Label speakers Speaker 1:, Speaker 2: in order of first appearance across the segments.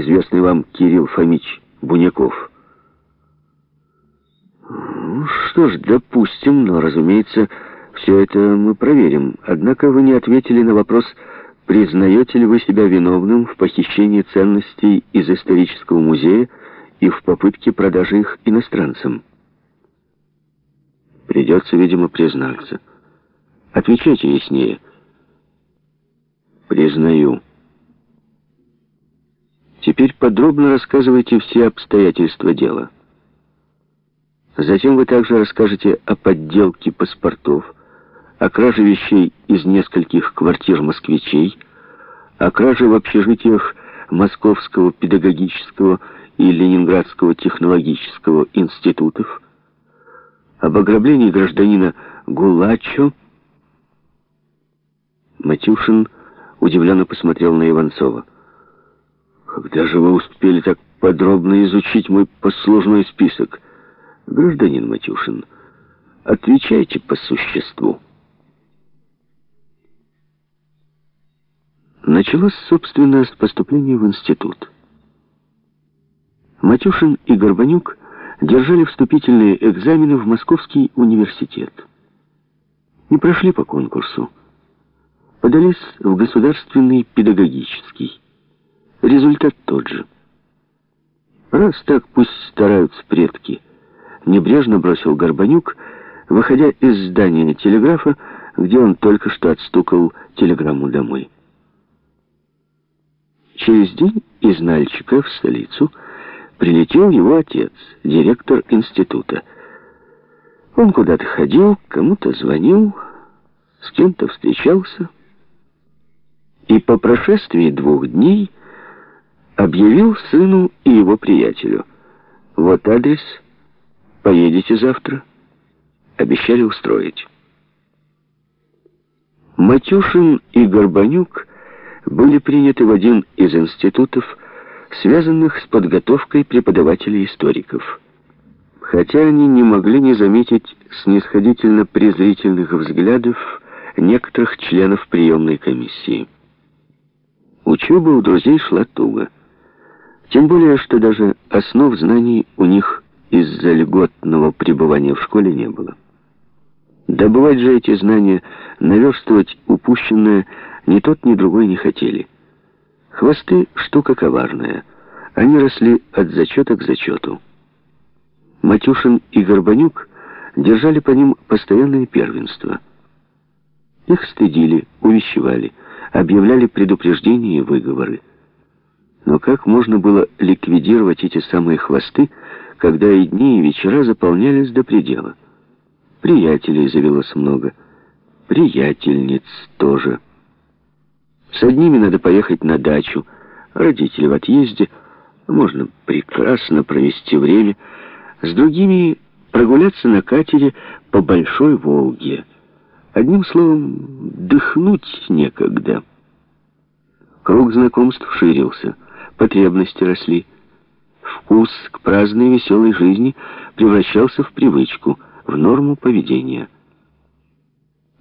Speaker 1: известный вам Кирилл Фомич Буняков. Ну, что ж, допустим, но, разумеется, все это мы проверим. Однако вы не ответили на вопрос, признаете ли вы себя виновным в похищении ценностей из исторического музея и в попытке продажи их иностранцам. Придется, видимо, признаться. Отвечайте яснее. Признаю. Теперь подробно рассказывайте все обстоятельства дела. Затем вы также расскажете о подделке паспортов, о краже вещей из нескольких квартир москвичей, о краже в общежитиях Московского педагогического и Ленинградского технологического институтов, об ограблении гражданина Гулачо. Матюшин удивленно посмотрел на Иванцова. «Когда же вы успели так подробно изучить мой послужной список?» «Гражданин Матюшин, отвечайте по существу». Началось, собственно, с поступления в институт. Матюшин и Горбанюк держали вступительные экзамены в Московский университет. Не прошли по конкурсу. Подались в Государственный педагогический. Результат тот же. Раз так, пусть стараются предки. Небрежно бросил Горбанюк, выходя из здания телеграфа, где он только что отстукал телеграмму домой. Через день из Нальчика в столицу прилетел его отец, директор института. Он куда-то ходил, кому-то звонил, с кем-то встречался. И по прошествии двух дней объявил сыну и его приятелю. Вот адрес, поедете завтра. Обещали устроить. Матюшин и Горбанюк были приняты в один из институтов связанных с подготовкой преподавателей-историков. Хотя они не могли не заметить снисходительно-презрительных взглядов некоторых членов приемной комиссии. Учеба у друзей шла туго. Тем более, что даже основ знаний у них из-за льготного пребывания в школе не было. Добывать же эти знания, наверстывать упущенное ни тот, ни другой не хотели. Хвосты — штука коварная. Они росли от зачета к зачету. Матюшин и Горбанюк держали по ним постоянное первенство. Их стыдили, увещевали, объявляли предупреждения и выговоры. Но как можно было ликвидировать эти самые хвосты, когда и дни, и вечера заполнялись до предела? Приятелей завелось много, приятельниц тоже. С одними надо поехать на дачу, родители в отъезде, можно прекрасно провести время, с другими прогуляться на катере по Большой Волге. Одним словом, дыхнуть некогда. Круг знакомств ширился, потребности росли. Вкус к праздной веселой жизни превращался в привычку, в норму поведения.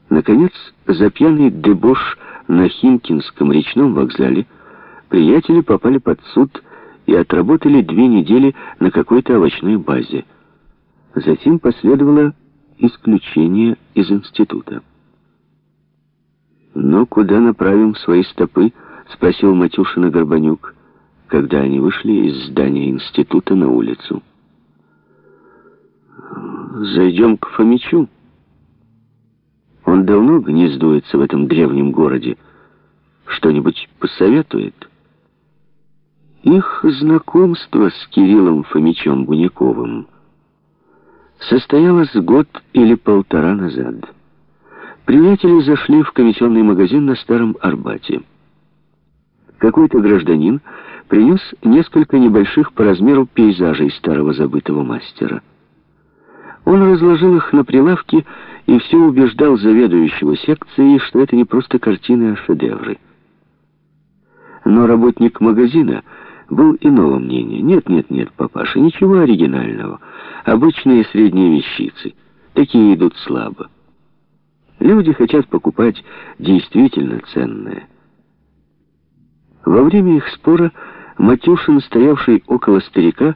Speaker 1: Наконец, за пьяный дебош на Химкинском речном вокзале приятели попали под суд и отработали две недели на какой-то овощной базе. Затем последовало исключение из института. «Но куда направим свои стопы?» — спросил Матюшина Горбанюк, когда они вышли из здания института на улицу. «Зайдем к Фомичу». Он давно гнездуется в этом древнем городе. Что-нибудь посоветует? Их знакомство с Кириллом Фомичем Буняковым состоялось год или полтора назад. Приятели зашли в комиссионный магазин на Старом Арбате. Какой-то гражданин принес несколько небольших по размеру пейзажей старого забытого мастера. Он разложил их на прилавке и все убеждал заведующего секцией, что это не просто картины, а шедевры. Но работник магазина был иного мнения. Нет, нет, нет, папаша, ничего оригинального. Обычные средние вещицы. Такие идут слабо. Люди хотят покупать действительно ценное. Во время их спора Матюшин, стоявший около старика,